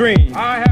dream. I have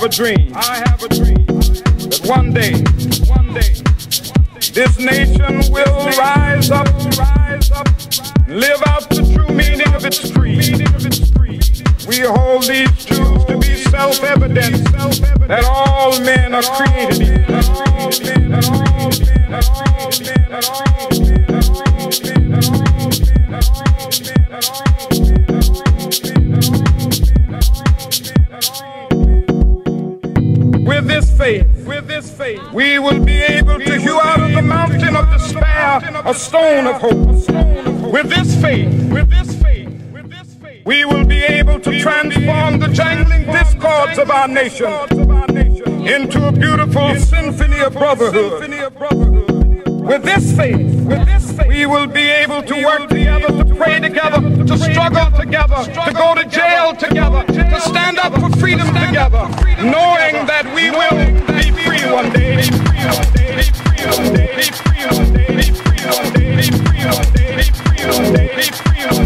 have a dream. I have a dream that one day, one day, this nation will rise up, rise up, live out the true meaning of its creed. We hold these truths to be self-evident, that all men are created With this faith, with this faith, we will be able to hew out of the mountain of despair a stone of hope. With this faith, with this faith, with this faith, we will be able to transform the jangling discords of our nation into a beautiful symphony of brotherhood. With this faith, with this faith, we will be able to work together, to pray together, to struggle together, to go to jail together, to stand up for freedom together, knowing that we will be free one day. Be free one day. Be free one day. Be free one day. Be free one day. Be free one day.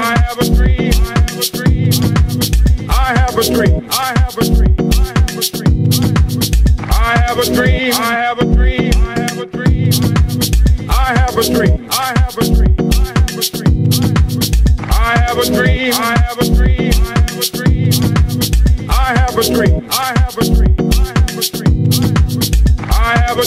A dream. I have a dream. I have a dream. I have a dream. I have a dream. I have a dream. I have a dream. I have a dream. I have a dream. I have a dream. I have a dream. I have a dream. I have a dream. I have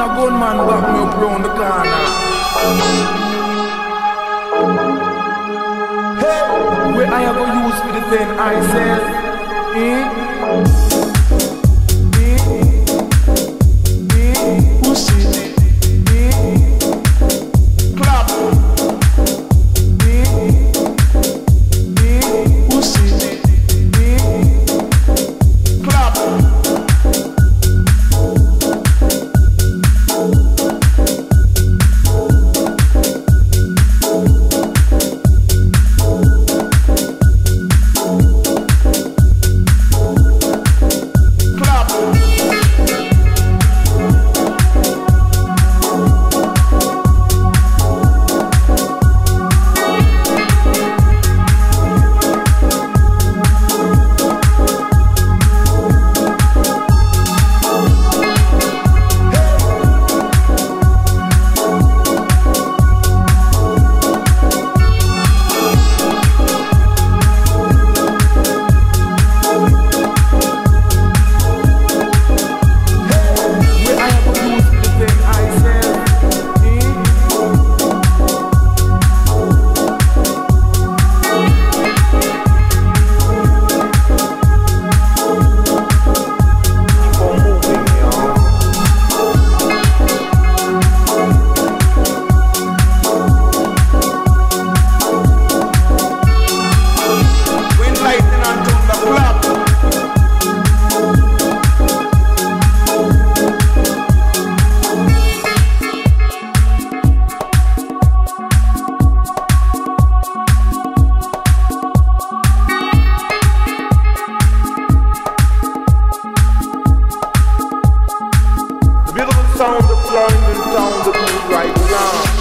a gunman back me up round the corner. Hey, where I am gonna use for the thing I sell. eh? blinding down the moon right now.